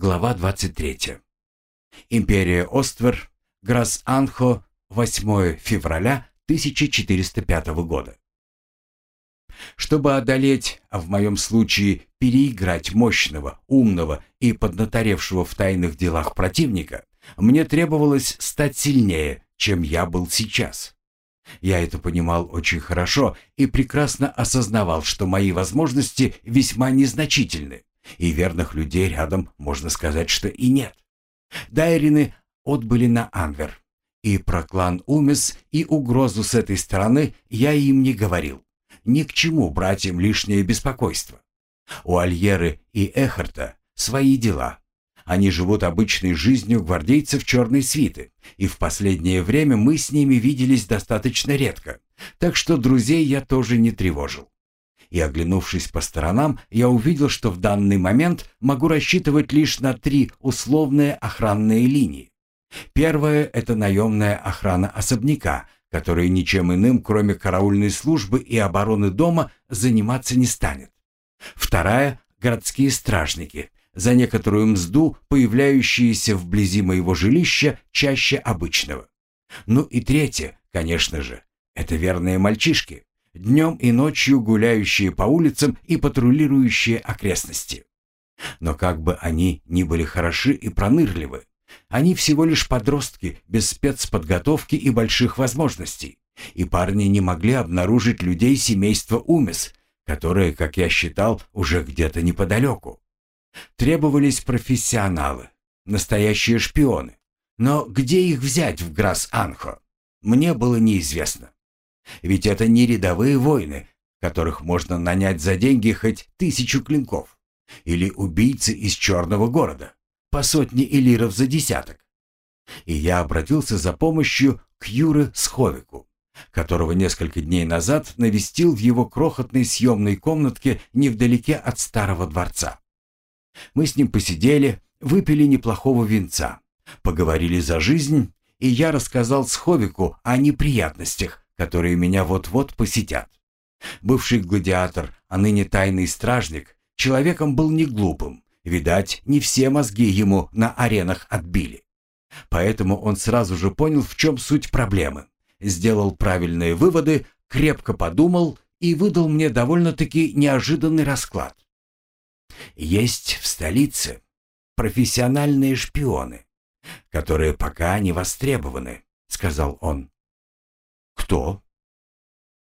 Глава 23. Империя Оствер, Грас-Анхо, 8 февраля 1405 года. Чтобы одолеть, а в моем случае переиграть мощного, умного и поднаторевшего в тайных делах противника, мне требовалось стать сильнее, чем я был сейчас. Я это понимал очень хорошо и прекрасно осознавал, что мои возможности весьма незначительны, и верных людей рядом, можно сказать, что и нет. Дайрины отбыли на Анвер, и про клан Умес и угрозу с этой стороны я им не говорил. Ни к чему брать им лишнее беспокойство. У Альеры и Эхарта свои дела. Они живут обычной жизнью гвардейцев черной свиты, и в последнее время мы с ними виделись достаточно редко, так что друзей я тоже не тревожил. И оглянувшись по сторонам, я увидел, что в данный момент могу рассчитывать лишь на три условные охранные линии. Первая – это наемная охрана особняка, который ничем иным, кроме караульной службы и обороны дома, заниматься не станет. Вторая – городские стражники, за некоторую мзду, появляющиеся вблизи моего жилища чаще обычного. Ну и третье, конечно же, это верные мальчишки, днем и ночью гуляющие по улицам и патрулирующие окрестности. Но как бы они ни были хороши и пронырливы, они всего лишь подростки, без спецподготовки и больших возможностей. И парни не могли обнаружить людей семейства Умес, которые, как я считал, уже где-то неподалеку. Требовались профессионалы, настоящие шпионы. Но где их взять в Грас-Анхо, мне было неизвестно. Ведь это не рядовые воины, которых можно нанять за деньги хоть тысячу клинков. Или убийцы из черного города по сотне элиров за десяток. И я обратился за помощью к Юре Сховику, которого несколько дней назад навестил в его крохотной съемной комнатке невдалеке от старого дворца. Мы с ним посидели, выпили неплохого винца, поговорили за жизнь, и я рассказал Сховику о неприятностях, которые меня вот-вот посетят. Бывший гладиатор, а ныне тайный стражник, человеком был не глупым, Видать, не все мозги ему на аренах отбили. Поэтому он сразу же понял, в чем суть проблемы. Сделал правильные выводы, крепко подумал и выдал мне довольно-таки неожиданный расклад. Есть в столице профессиональные шпионы, которые пока не востребованы, сказал он. Кто?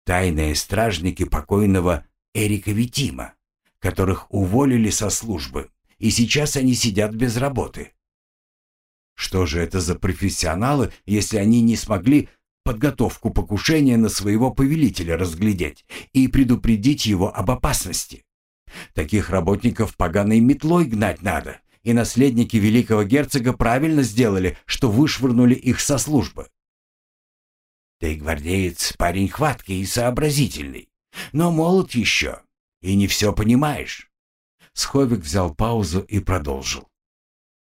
Тайные стражники покойного Эрика Витима, которых уволили со службы и сейчас они сидят без работы. Что же это за профессионалы, если они не смогли подготовку покушения на своего повелителя разглядеть и предупредить его об опасности? Таких работников поганой метлой гнать надо, и наследники великого герцога правильно сделали, что вышвырнули их со службы. Ты, гвардеец, парень хваткий и сообразительный, но молод еще, и не все понимаешь. Сховик взял паузу и продолжил.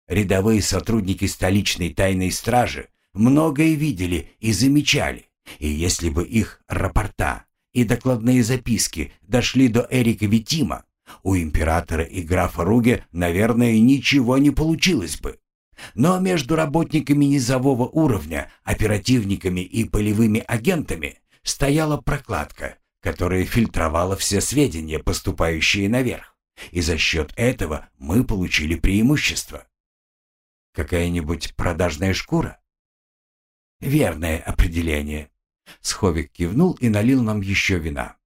Рядовые сотрудники столичной тайной стражи многое видели и замечали, и если бы их рапорта и докладные записки дошли до Эрика Витима, у императора и графа Руге, наверное, ничего не получилось бы. Но между работниками низового уровня, оперативниками и полевыми агентами стояла прокладка, которая фильтровала все сведения, поступающие наверх и за счет этого мы получили преимущество. Какая-нибудь продажная шкура? Верное определение. Сховик кивнул и налил нам еще вина.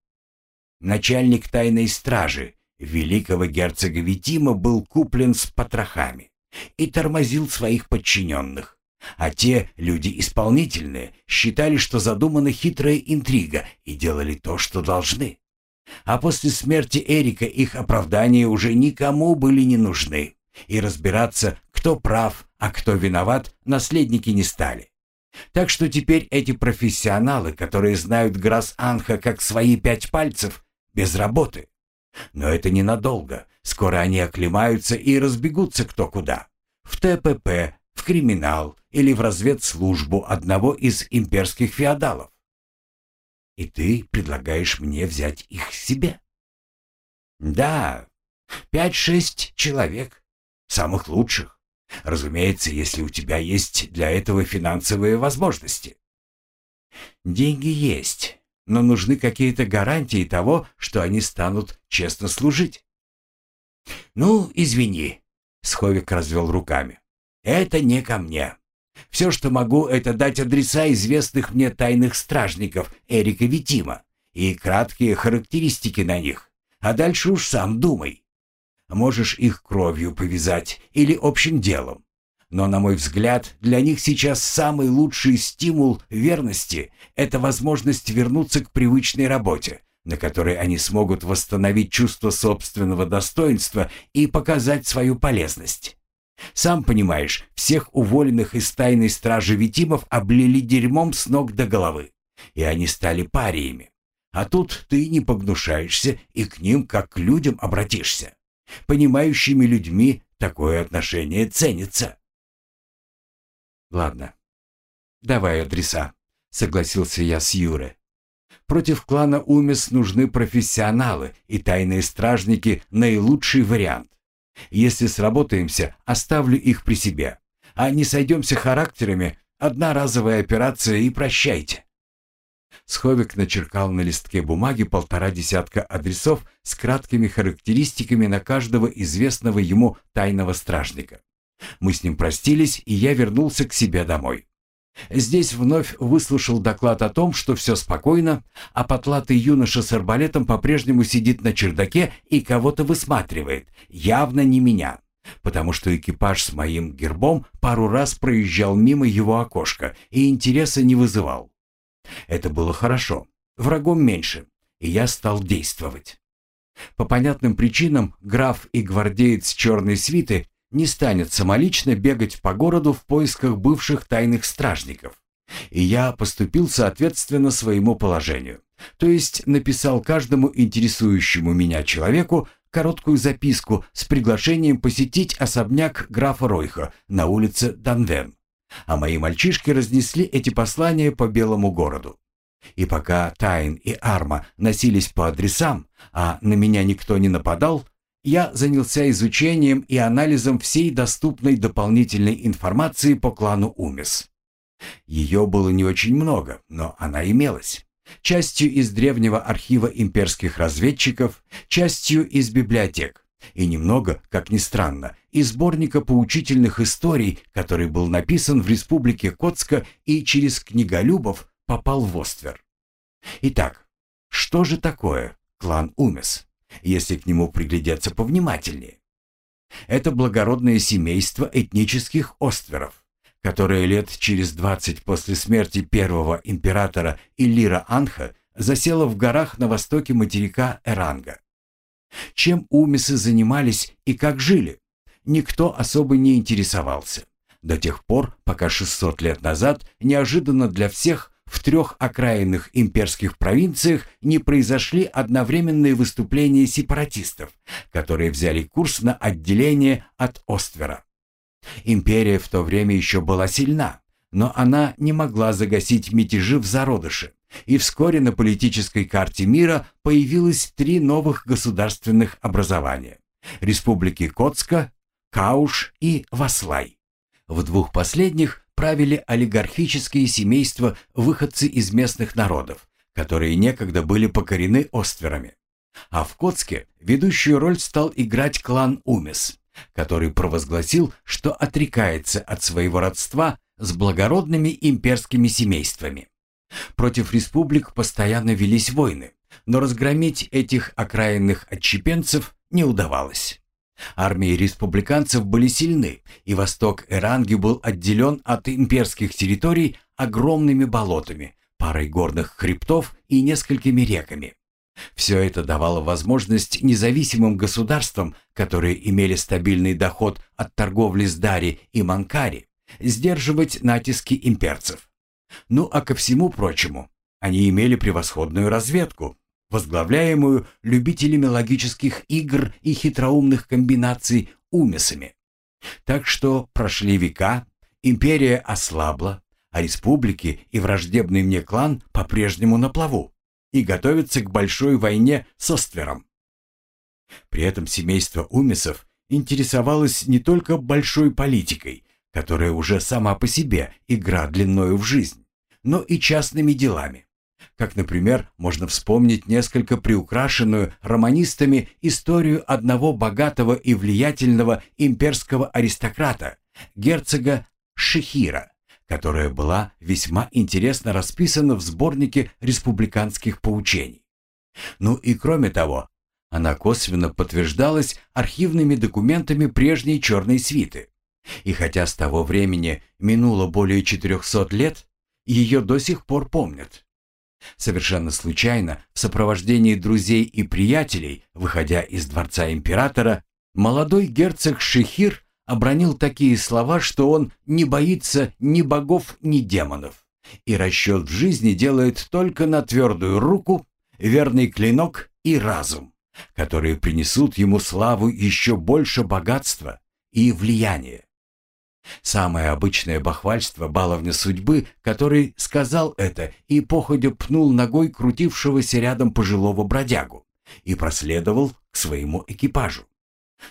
Начальник тайной стражи великого герцога Витима был куплен с потрохами и тормозил своих подчиненных. А те, люди исполнительные, считали, что задумана хитрая интрига и делали то, что должны. А после смерти Эрика их оправдания уже никому были не нужны. И разбираться, кто прав, а кто виноват, наследники не стали. Так что теперь эти профессионалы, которые знают Грасс-Анха как свои пять пальцев, без работы. Но это ненадолго. Скоро они оклемаются и разбегутся кто куда. В ТПП, в криминал или в разведслужбу одного из имперских феодалов. И ты предлагаешь мне взять их себе? Да, пять-шесть человек. самых лучших. Разумеется, если у тебя есть для этого финансовые возможности. Деньги есть, но нужны какие-то гарантии того, что они станут честно служить. «Ну, извини», — Сховик развел руками. «Это не ко мне. Все, что могу, это дать адреса известных мне тайных стражников Эрика Витима и краткие характеристики на них. А дальше уж сам думай. Можешь их кровью повязать или общим делом. Но, на мой взгляд, для них сейчас самый лучший стимул верности – это возможность вернуться к привычной работе, на которой они смогут восстановить чувство собственного достоинства и показать свою полезность. Сам понимаешь, всех уволенных из тайной стражи Витимов облили дерьмом с ног до головы, и они стали париями. А тут ты не погнушаешься и к ним как к людям обратишься. Понимающими людьми такое отношение ценится. Ладно, давай адреса, согласился я с Юре. Против клана Умес нужны профессионалы, и тайные стражники – наилучший вариант. Если сработаемся, оставлю их при себе. А не сойдемся характерами, одна разовая операция и прощайте. Сховик начеркал на листке бумаги полтора десятка адресов с краткими характеристиками на каждого известного ему тайного стражника. Мы с ним простились, и я вернулся к себе домой. Здесь вновь выслушал доклад о том, что все спокойно, а потлатый юноша с арбалетом по-прежнему сидит на чердаке и кого-то высматривает, явно не меня, потому что экипаж с моим гербом пару раз проезжал мимо его окошка и интереса не вызывал. Это было хорошо, врагом меньше, и я стал действовать. По понятным причинам граф и гвардеец черной свиты не станет самолично бегать по городу в поисках бывших тайных стражников. И я поступил соответственно своему положению. То есть написал каждому интересующему меня человеку короткую записку с приглашением посетить особняк графа Ройха на улице Данвен. А мои мальчишки разнесли эти послания по белому городу. И пока Тайн и Арма носились по адресам, а на меня никто не нападал, я занялся изучением и анализом всей доступной дополнительной информации по клану Умис. Ее было не очень много, но она имелась. Частью из древнего архива имперских разведчиков, частью из библиотек. И немного, как ни странно, из сборника поучительных историй, который был написан в республике Котска и через книголюбов попал в Оствер. Итак, что же такое клан Умес? Если к нему приглядеться повнимательнее. Это благородное семейство этнических остверов, которое лет через двадцать после смерти первого императора Иллира Анха засело в горах на востоке материка Эранга. Чем умисы занимались и как жили, никто особо не интересовался. До тех пор, пока 600 лет назад неожиданно для всех в трех окраинных имперских провинциях не произошли одновременные выступления сепаратистов, которые взяли курс на отделение от Оствера. Империя в то время еще была сильна, но она не могла загасить мятежи в зародыше, и вскоре на политической карте мира появилось три новых государственных образования – республики Котска, Кауш и Васлай. В двух последних правили олигархические семейства выходцы из местных народов, которые некогда были покорены остверами. А в Коцке ведущую роль стал играть клан Умес, который провозгласил, что отрекается от своего родства с благородными имперскими семействами. Против республик постоянно велись войны, но разгромить этих окраинных отщепенцев не удавалось. Армии республиканцев были сильны, и восток Эранги был отделен от имперских территорий огромными болотами, парой горных хребтов и несколькими реками. Все это давало возможность независимым государствам, которые имели стабильный доход от торговли с Дари и Манкари, сдерживать натиски имперцев. Ну а ко всему прочему, они имели превосходную разведку, возглавляемую любителями логических игр и хитроумных комбинаций умесами. Так что прошли века, империя ослабла, а республики и враждебный мне клан по-прежнему на плаву и готовятся к большой войне с Оствером. При этом семейство Умесов интересовалась не только большой политикой, которая уже сама по себе игра длиною в жизнь, но и частными делами. Как, например, можно вспомнить несколько приукрашенную романистами историю одного богатого и влиятельного имперского аристократа, герцога Шихира, которая была весьма интересно расписана в сборнике республиканских поучений. Ну и кроме того, она косвенно подтверждалась архивными документами прежней черной свиты. И хотя с того времени минуло более 400 лет, ее до сих пор помнят. Совершенно случайно, в сопровождении друзей и приятелей, выходя из дворца императора, молодой герцог Шихир обронил такие слова, что он не боится ни богов, ни демонов. И расчет в жизни делает только на твердую руку, верный клинок и разум, которые принесут ему славу еще больше богатства и влияния. Самое обычное бахвальство баловня судьбы, который сказал это и походя пнул ногой крутившегося рядом пожилого бродягу и проследовал к своему экипажу.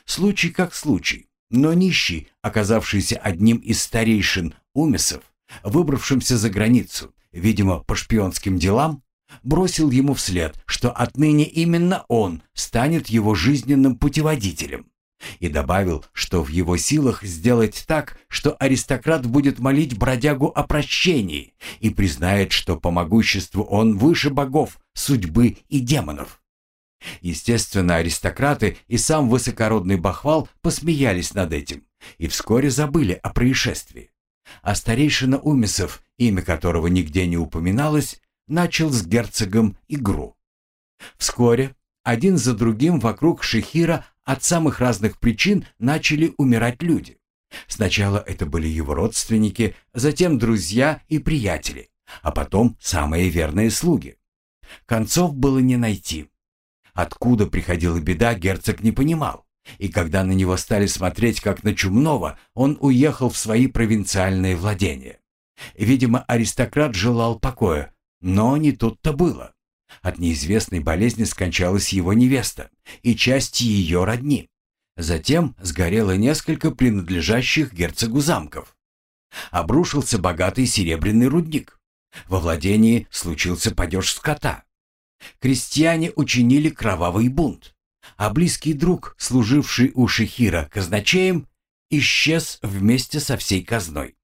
Случай как случай. Но нищий, оказавшийся одним из старейшин умесов, выбравшимся за границу, видимо, по шпионским делам, бросил ему вслед, что отныне именно он станет его жизненным путеводителем. И добавил, что в его силах сделать так, что аристократ будет молить бродягу о прощении и признает, что по могуществу он выше богов, судьбы и демонов. Естественно, аристократы и сам высокородный бахвал посмеялись над этим и вскоре забыли о происшествии. А старейшина Умисов, имя которого нигде не упоминалось, начал с герцогом игру. Вскоре один за другим вокруг Шехира от самых разных причин начали умирать люди. Сначала это были его родственники, затем друзья и приятели, а потом самые верные слуги. Концов было не найти. Откуда приходила беда, герцог не понимал. И когда на него стали смотреть как на чумного, он уехал в свои провинциальные владения. Видимо, аристократ желал покоя, но не тут-то было. От неизвестной болезни скончалась его невеста и часть ее родни. Затем сгорело несколько принадлежащих герцогу замков. Обрушился богатый серебряный рудник. Во владении случился падеж скота. Крестьяне учинили кровавый бунт, а близкий друг, служивший у Шехира казначеем, исчез вместе со всей казной.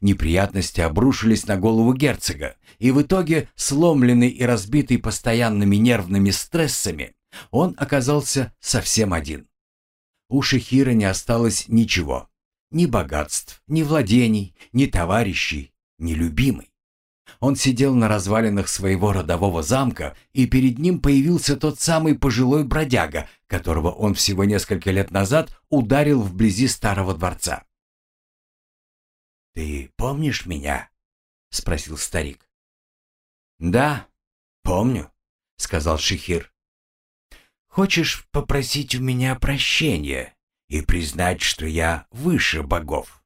Неприятности обрушились на голову герцога, и в итоге, сломленный и разбитый постоянными нервными стрессами, он оказался совсем один. У Шехира не осталось ничего. Ни богатств, ни владений, ни товарищей, ни любимой. Он сидел на развалинах своего родового замка, и перед ним появился тот самый пожилой бродяга, которого он всего несколько лет назад ударил вблизи старого дворца. «Ты помнишь меня?» — спросил старик. «Да, помню», — сказал Шихир. «Хочешь попросить у меня прощения и признать, что я выше богов,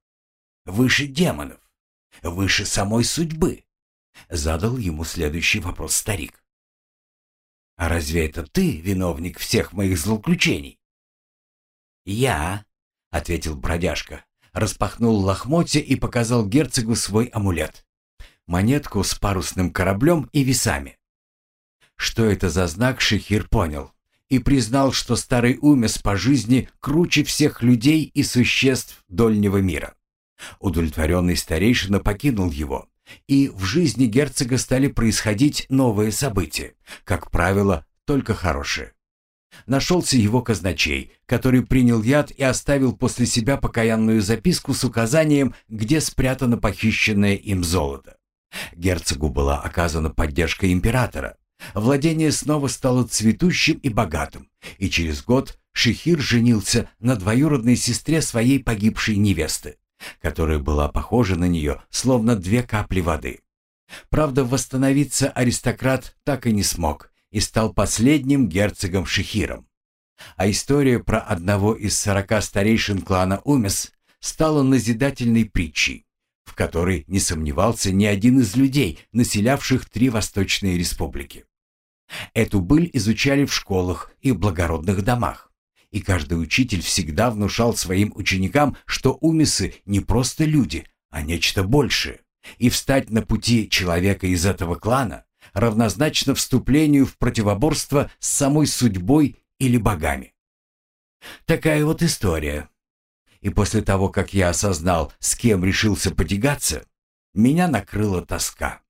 выше демонов, выше самой судьбы?» Задал ему следующий вопрос старик. «А разве это ты виновник всех моих злоключений?» «Я», — ответил бродяжка, распахнул лохмотья и показал герцогу свой амулет. Монетку с парусным кораблем и весами. Что это за знак, Шехир понял и признал, что старый Умес по жизни круче всех людей и существ дольнего мира. Удовлетворенный старейшина покинул его, и в жизни герцога стали происходить новые события, как правило, только хорошие. Нашелся его казначей, который принял яд и оставил после себя покаянную записку с указанием, где спрятано похищенное им золото. Герцогу была оказана поддержка императора. Владение снова стало цветущим и богатым, и через год Шихир женился на двоюродной сестре своей погибшей невесты которая была похожа на нее, словно две капли воды. Правда, восстановиться аристократ так и не смог и стал последним герцогом Шихиром. А история про одного из сорока старейшин клана Умес стала назидательной притчей, в которой не сомневался ни один из людей, населявших три восточные республики. Эту быль изучали в школах и благородных домах, И каждый учитель всегда внушал своим ученикам, что умисы не просто люди, а нечто большее. И встать на пути человека из этого клана равнозначно вступлению в противоборство с самой судьбой или богами. Такая вот история. И после того, как я осознал, с кем решился потягаться, меня накрыла тоска.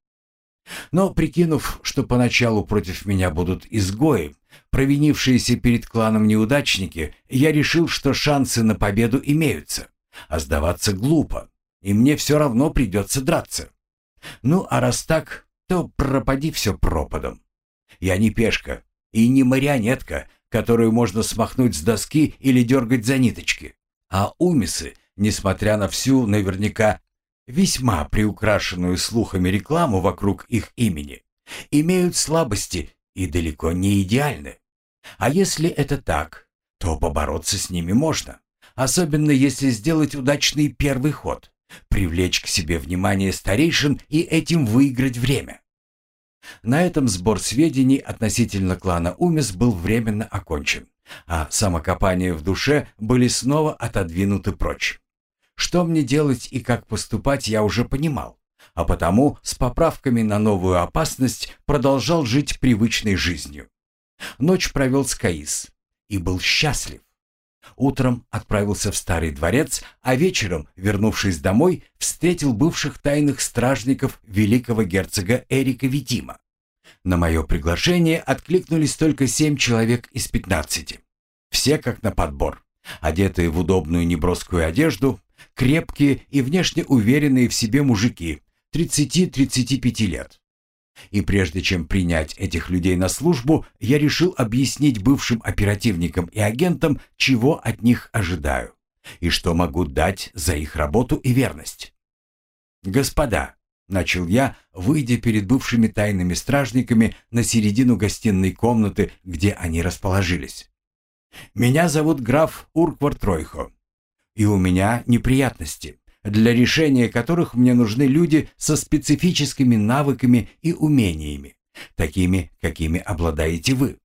Но, прикинув, что поначалу против меня будут изгои, провинившиеся перед кланом неудачники, я решил, что шансы на победу имеются, а сдаваться глупо, и мне все равно придется драться. Ну, а раз так, то пропади все пропадом. Я не пешка и не марионетка, которую можно смахнуть с доски или дергать за ниточки. А умисы, несмотря на всю наверняка весьма приукрашенную слухами рекламу вокруг их имени, имеют слабости и далеко не идеальны. А если это так, то побороться с ними можно, особенно если сделать удачный первый ход, привлечь к себе внимание старейшин и этим выиграть время. На этом сбор сведений относительно клана Умис был временно окончен, а самокопания в душе были снова отодвинуты прочь. Что мне делать и как поступать, я уже понимал, а потому с поправками на новую опасность продолжал жить привычной жизнью. Ночь провел с Каис и был счастлив. Утром отправился в старый дворец, а вечером, вернувшись домой, встретил бывших тайных стражников великого герцога Эрика Витима. На мое приглашение откликнулись только семь человек из пятнадцати. Все как на подбор, одетые в удобную неброскую одежду, крепкие и внешне уверенные в себе мужики, 30-35 лет. И прежде чем принять этих людей на службу, я решил объяснить бывшим оперативникам и агентам, чего от них ожидаю и что могу дать за их работу и верность. «Господа», — начал я, выйдя перед бывшими тайными стражниками на середину гостиной комнаты, где они расположились. «Меня зовут граф Урквар Тройхо, и у меня неприятности для решения которых мне нужны люди со специфическими навыками и умениями, такими, какими обладаете вы.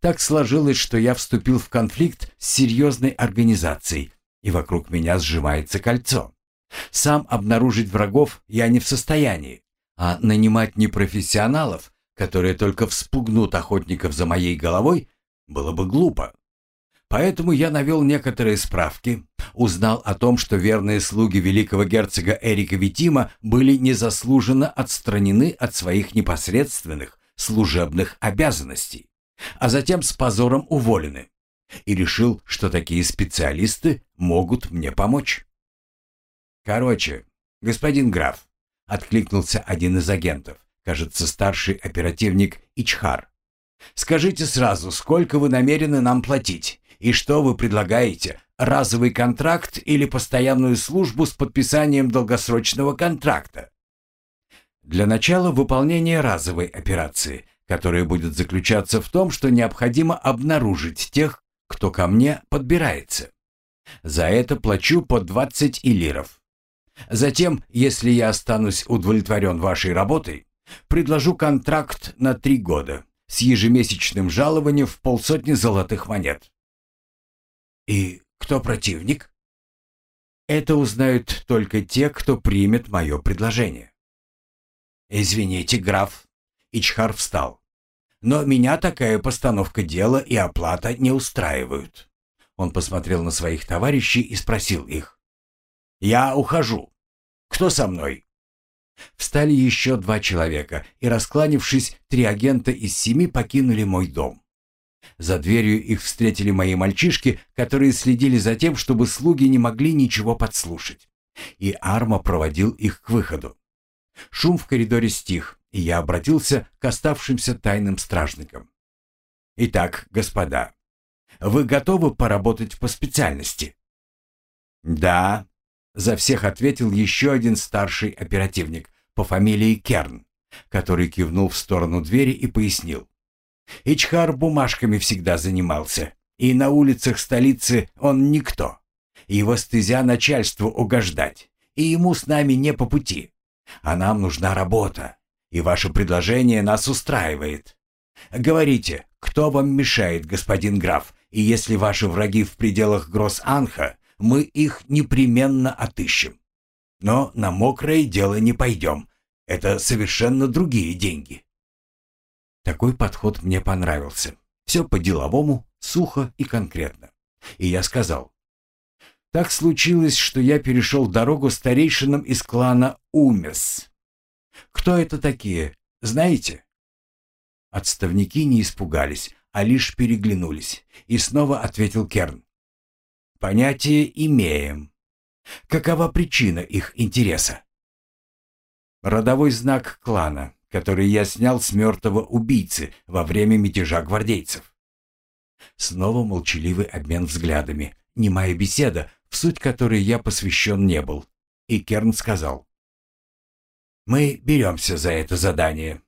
Так сложилось, что я вступил в конфликт с серьезной организацией, и вокруг меня сжимается кольцо. Сам обнаружить врагов я не в состоянии, а нанимать непрофессионалов, которые только вспугнут охотников за моей головой, было бы глупо. Поэтому я навел некоторые справки, узнал о том, что верные слуги великого герцога Эрика Витима были незаслуженно отстранены от своих непосредственных служебных обязанностей, а затем с позором уволены, и решил, что такие специалисты могут мне помочь. «Короче, господин граф», — откликнулся один из агентов, кажется, старший оперативник Ичхар. «Скажите сразу, сколько вы намерены нам платить, и что вы предлагаете? Разовый контракт или постоянную службу с подписанием долгосрочного контракта? Для начала выполнение разовой операции, которая будет заключаться в том, что необходимо обнаружить тех, кто ко мне подбирается. За это плачу по 20 илиров. Затем, если я останусь удовлетворен вашей работой, предложу контракт на три года с ежемесячным жалованием в полсотни золотых монет. И кто противник? Это узнают только те, кто примет мое предложение. Извините, граф. Ичхар встал. Но меня такая постановка дела и оплата не устраивают. Он посмотрел на своих товарищей и спросил их. «Я ухожу. Кто со мной?» Встали еще два человека, и, раскланившись, три агента из семи покинули мой дом. За дверью их встретили мои мальчишки, которые следили за тем, чтобы слуги не могли ничего подслушать. И Арма проводил их к выходу. Шум в коридоре стих, и я обратился к оставшимся тайным стражникам. «Итак, господа, вы готовы поработать по специальности?» «Да», — за всех ответил еще один старший оперативник по фамилии Керн, который кивнул в сторону двери и пояснил. Ичхар бумажками всегда занимался, и на улицах столицы он никто. Его стезя начальству угождать, и ему с нами не по пути. А нам нужна работа, и ваше предложение нас устраивает. Говорите, кто вам мешает, господин граф, И если ваши враги в пределах Гросс-Анха, мы их непременно отыщем. Но на мокрое дело не пойдем. Это совершенно другие деньги. Такой подход мне понравился. Все по-деловому, сухо и конкретно. И я сказал. Так случилось, что я перешел дорогу старейшинам из клана Умес. Кто это такие, знаете? Отставники не испугались, а лишь переглянулись. И снова ответил Керн. Понятие имеем. Какова причина их интереса? Родовой знак клана, который я снял с мертвого убийцы во время мятежа гвардейцев. Снова молчаливый обмен взглядами, немая беседа, в суть которой я посвящен не был. И Керн сказал. «Мы беремся за это задание.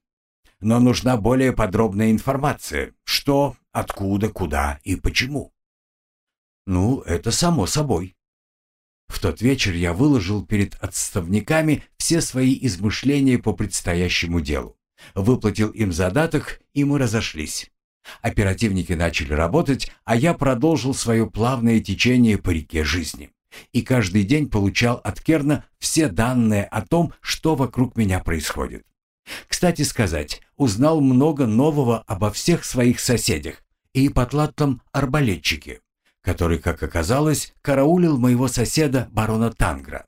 Но нужна более подробная информация. Что, откуда, куда и почему». «Ну, это само собой. В тот вечер я выложил перед отставниками все свои измышления по предстоящему делу. Выплатил им задаток, и мы разошлись. Оперативники начали работать, а я продолжил свое плавное течение по реке жизни. И каждый день получал от Керна все данные о том, что вокруг меня происходит. Кстати сказать, узнал много нового обо всех своих соседях и потлатом арбалетчике который, как оказалось, караулил моего соседа барона Тангра.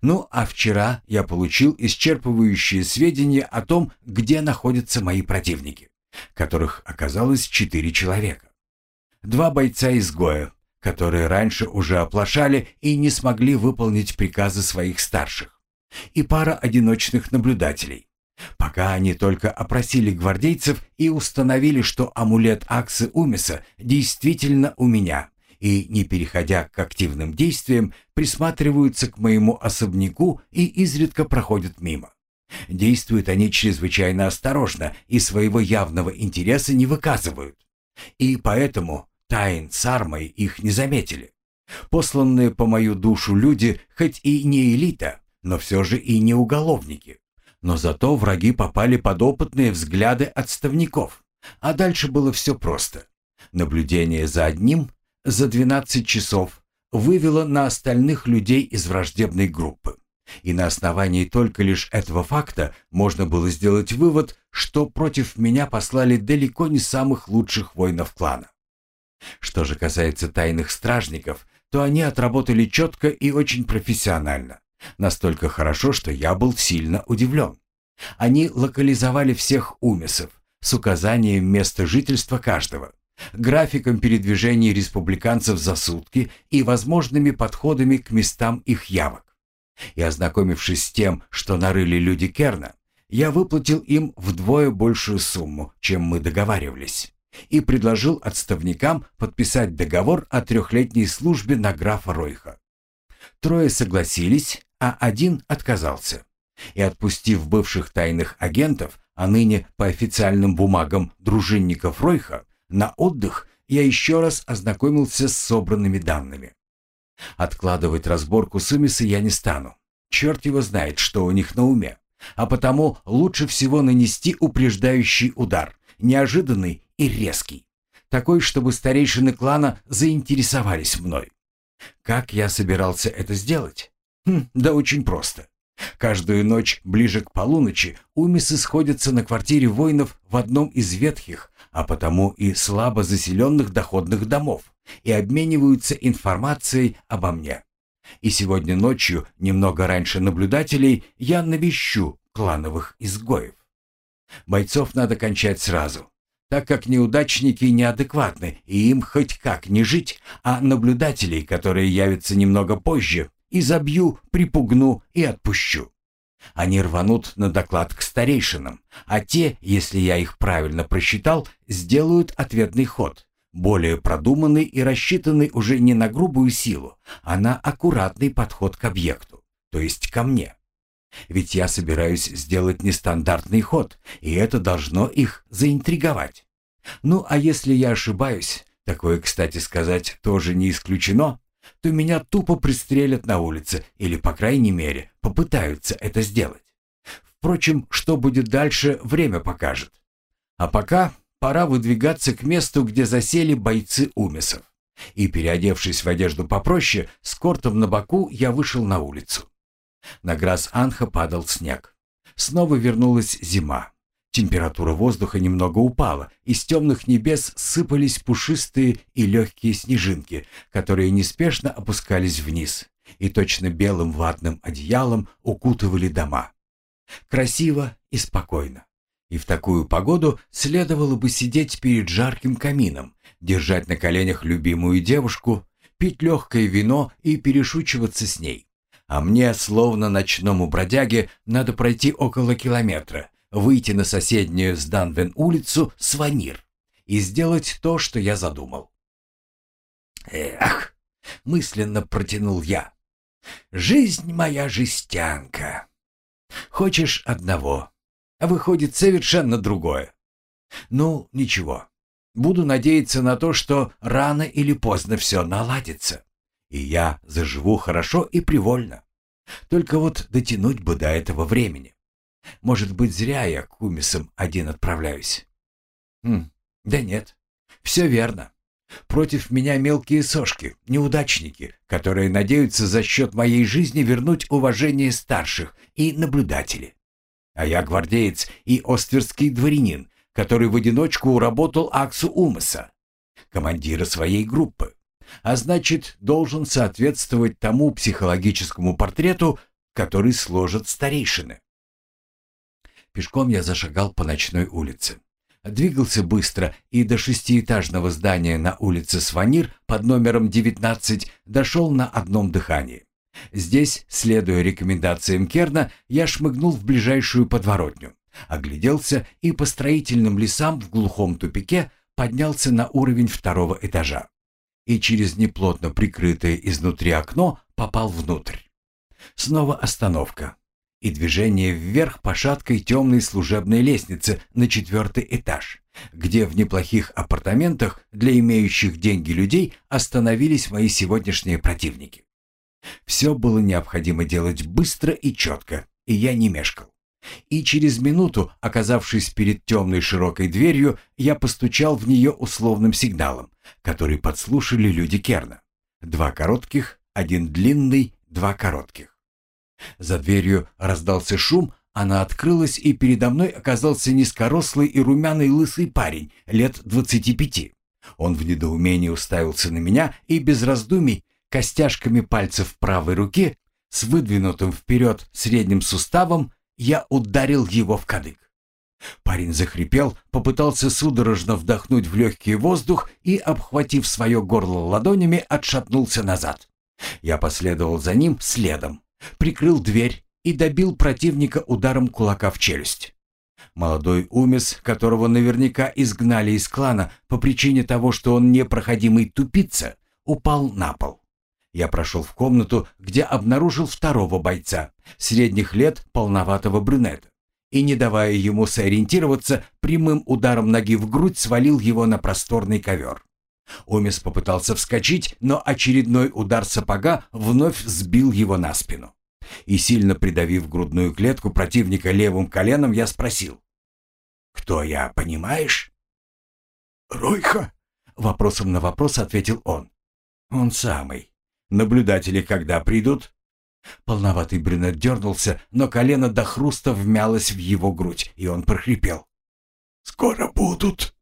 Ну, а вчера я получил исчерпывающие сведения о том, где находятся мои противники, которых оказалось четыре человека. Два бойца-изгоя, которые раньше уже оплошали и не смогли выполнить приказы своих старших, и пара одиночных наблюдателей. Пока они только опросили гвардейцев и установили, что амулет Аксы Умиса действительно у меня, и, не переходя к активным действиям, присматриваются к моему особняку и изредка проходят мимо. Действуют они чрезвычайно осторожно и своего явного интереса не выказывают. И поэтому Тайн с Армой их не заметили. Посланные по мою душу люди, хоть и не элита, но все же и не уголовники. Но зато враги попали под опытные взгляды отставников. А дальше было все просто. Наблюдение за одним за 12 часов вывела на остальных людей из враждебной группы. И на основании только лишь этого факта можно было сделать вывод, что против меня послали далеко не самых лучших воинов клана. Что же касается тайных стражников, то они отработали четко и очень профессионально. Настолько хорошо, что я был сильно удивлен. Они локализовали всех умесов с указанием места жительства каждого графиком передвижения республиканцев за сутки и возможными подходами к местам их явок. И ознакомившись с тем, что нарыли люди Керна, я выплатил им вдвое большую сумму, чем мы договаривались, и предложил отставникам подписать договор о трехлетней службе на графа Ройха. Трое согласились, а один отказался. И отпустив бывших тайных агентов, а ныне по официальным бумагам дружинников Ройха, на отдых я еще раз ознакомился с собранными данными. Откладывать разборку Сумиса я не стану. Черт его знает, что у них на уме. А потому лучше всего нанести упреждающий удар, неожиданный и резкий. Такой, чтобы старейшины клана заинтересовались мной. Как я собирался это сделать? Хм, да очень просто. Каждую ночь ближе к полуночи умисы сходятся на квартире воинов в одном из ветхих, а потому и слабо заселенных доходных домов, и обмениваются информацией обо мне. И сегодня ночью, немного раньше наблюдателей, я навещу клановых изгоев. Бойцов надо кончать сразу, так как неудачники неадекватны, и им хоть как не жить, а наблюдателей, которые явятся немного позже, изобью, припугну и отпущу. Они рванут на доклад к старейшинам, а те, если я их правильно просчитал, сделают ответный ход, более продуманный и рассчитанный уже не на грубую силу, а на аккуратный подход к объекту, то есть ко мне. Ведь я собираюсь сделать нестандартный ход, и это должно их заинтриговать. Ну, а если я ошибаюсь, такое, кстати сказать, тоже не исключено, то меня тупо пристрелят на улице или, по крайней мере, попытаются это сделать. Впрочем, что будет дальше, время покажет. А пока пора выдвигаться к месту, где засели бойцы Умесов. И, переодевшись в одежду попроще, с кортом на боку я вышел на улицу. На Грас-Анха падал снег. Снова вернулась зима. Температура воздуха немного упала, из темных небес сыпались пушистые и легкие снежинки, которые неспешно опускались вниз и точно белым ватным одеялом укутывали дома. Красиво и спокойно. И в такую погоду следовало бы сидеть перед жарким камином, держать на коленях любимую девушку, пить легкое вино и перешучиваться с ней. А мне, словно ночному бродяге, надо пройти около километра, выйти на соседнюю с Данвен улицу Сванир и сделать то, что я задумал. «Эх!» — мысленно протянул я. «Жизнь моя жестянка. Хочешь одного, а выходит совершенно другое. Ну, ничего. Буду надеяться на то, что рано или поздно все наладится, и я заживу хорошо и привольно. Только вот дотянуть бы до этого времени. Может быть, зря я к Умисам один отправляюсь. Хм, да нет, все верно. Против меня мелкие сошки, неудачники, которые надеются за счет моей жизни вернуть уважение старших и наблюдатели. А я гвардеец и остверский дворянин, который в одиночку уработал Аксу Умыса, командира своей группы, а значит, должен соответствовать тому психологическому портрету, который сложат старейшины. Пешком я зашагал по ночной улице. Двигался быстро и до шестиэтажного здания на улице Сванир под номером 19 дошел на одном дыхании. Здесь, следуя рекомендациям Керна, я шмыгнул в ближайшую подворотню, огляделся и по строительным лесам в глухом тупике поднялся на уровень второго этажа и через неплотно прикрытое изнутри окно попал внутрь. Снова остановка и движение вверх по шаткой темной служебной лестнице на четвертый этаж, где в неплохих апартаментах для имеющих деньги людей остановились мои сегодняшние противники. Все было необходимо делать быстро и четко, и я не мешкал. И через минуту, оказавшись перед темной широкой дверью, я постучал в нее условным сигналом, который подслушали люди Керна. Два коротких, один длинный, два коротких. За дверью раздался шум, она открылась, и передо мной оказался низкорослый и румяный лысый парень, лет двадцати пяти. Он в недоумении уставился на меня и без раздумий, костяшками пальцев правой руки, с выдвинутым вперед средним суставом, я ударил его в кадык. Парень захрипел, попытался судорожно вдохнуть в легкий воздух и, обхватив свое горло ладонями, отшатнулся назад. Я последовал за ним следом прикрыл дверь и добил противника ударом кулака в челюсть. Молодой умес, которого наверняка изгнали из клана по причине того, что он непроходимый тупица, упал на пол. Я прошел в комнату, где обнаружил второго бойца, средних лет полноватого брюнета, и, не давая ему сориентироваться, прямым ударом ноги в грудь свалил его на просторный ковер. Омис попытался вскочить, но очередной удар сапога вновь сбил его на спину. И сильно придавив грудную клетку противника левым коленом, я спросил. «Кто я, понимаешь?» «Ройха?» — вопросом на вопрос ответил он. «Он самый. Наблюдатели когда придут?» Полноватый брюнет дернулся, но колено до хруста вмялось в его грудь, и он прохрипел. «Скоро будут».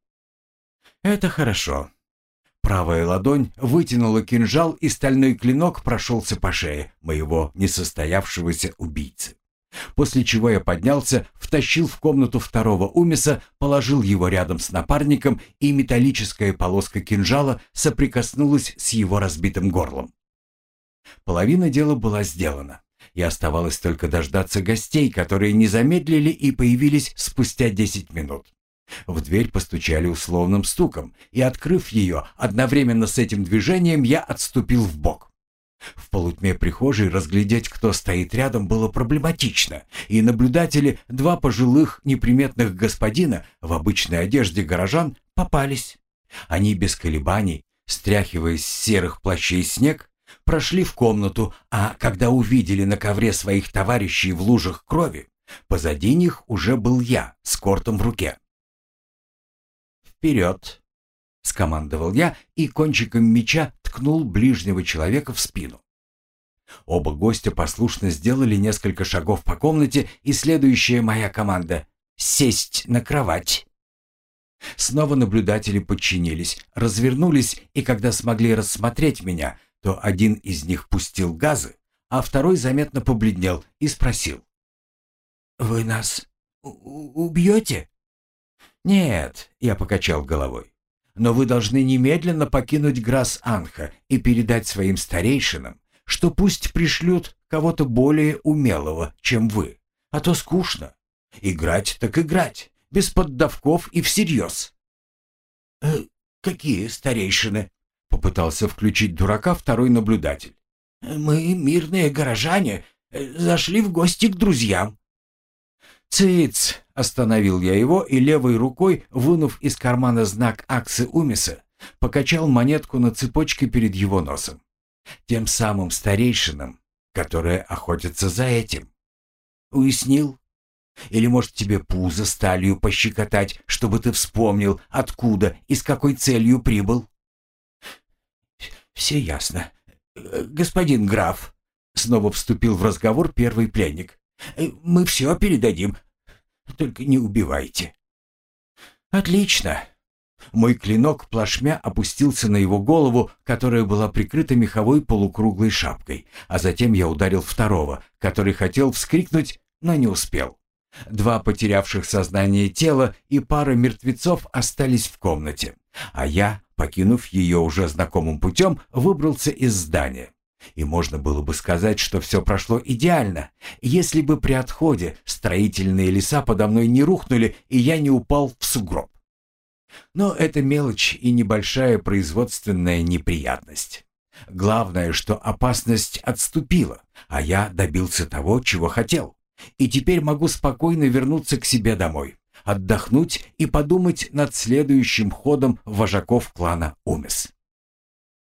«Это хорошо. Правая ладонь вытянула кинжал, и стальной клинок прошелся по шее моего несостоявшегося убийцы. После чего я поднялся, втащил в комнату второго умиса, положил его рядом с напарником, и металлическая полоска кинжала соприкоснулась с его разбитым горлом. Половина дела была сделана, и оставалось только дождаться гостей, которые не замедлили и появились спустя десять минут. В дверь постучали условным стуком, и, открыв ее, одновременно с этим движением я отступил в бок. В полутьме прихожей разглядеть, кто стоит рядом, было проблематично, и наблюдатели, два пожилых неприметных господина в обычной одежде горожан, попались. Они без колебаний, стряхивая с серых плащей снег, прошли в комнату, а когда увидели на ковре своих товарищей в лужах крови, позади них уже был я с кортом в руке. Вперед!» — скомандовал я и кончиком меча ткнул ближнего человека в спину. Оба гостя послушно сделали несколько шагов по комнате, и следующая моя команда — «Сесть на кровать!» Снова наблюдатели подчинились, развернулись, и когда смогли рассмотреть меня, то один из них пустил газы, а второй заметно побледнел и спросил. «Вы нас убьете?» «Нет», — я покачал головой. «Но вы должны немедленно покинуть Грасс-Анха и передать своим старейшинам, что пусть пришлют кого-то более умелого, чем вы, а то скучно. Играть так играть, без поддавков и всерьез». «Э, «Какие старейшины?» — попытался включить дурака второй наблюдатель. «Мы, мирные горожане, э, зашли в гости к друзьям». «Циц!» — остановил я его и левой рукой, вынув из кармана знак Аксы Умиса, покачал монетку на цепочке перед его носом. Тем самым старейшинам, которые охотятся за этим. Уяснил? Или, может, тебе пузо сталью пощекотать, чтобы ты вспомнил, откуда и с какой целью прибыл? Все ясно. Господин граф, снова вступил в разговор первый пленник. Мы все передадим, только не убивайте. Отлично. Мой клинок плашмя опустился на его голову, которая была прикрыта меховой полукруглой шапкой, а затем я ударил второго, который хотел вскрикнуть, но не успел. Два потерявших сознание тела и пара мертвецов остались в комнате, а я, покинув ее уже знакомым путем, выбрался из здания. И можно было бы сказать, что все прошло идеально, если бы при отходе строительные леса подо мной не рухнули, и я не упал в сугроб. Но это мелочь и небольшая производственная неприятность. Главное, что опасность отступила, а я добился того, чего хотел. И теперь могу спокойно вернуться к себе домой, отдохнуть и подумать над следующим ходом вожаков клана Умес.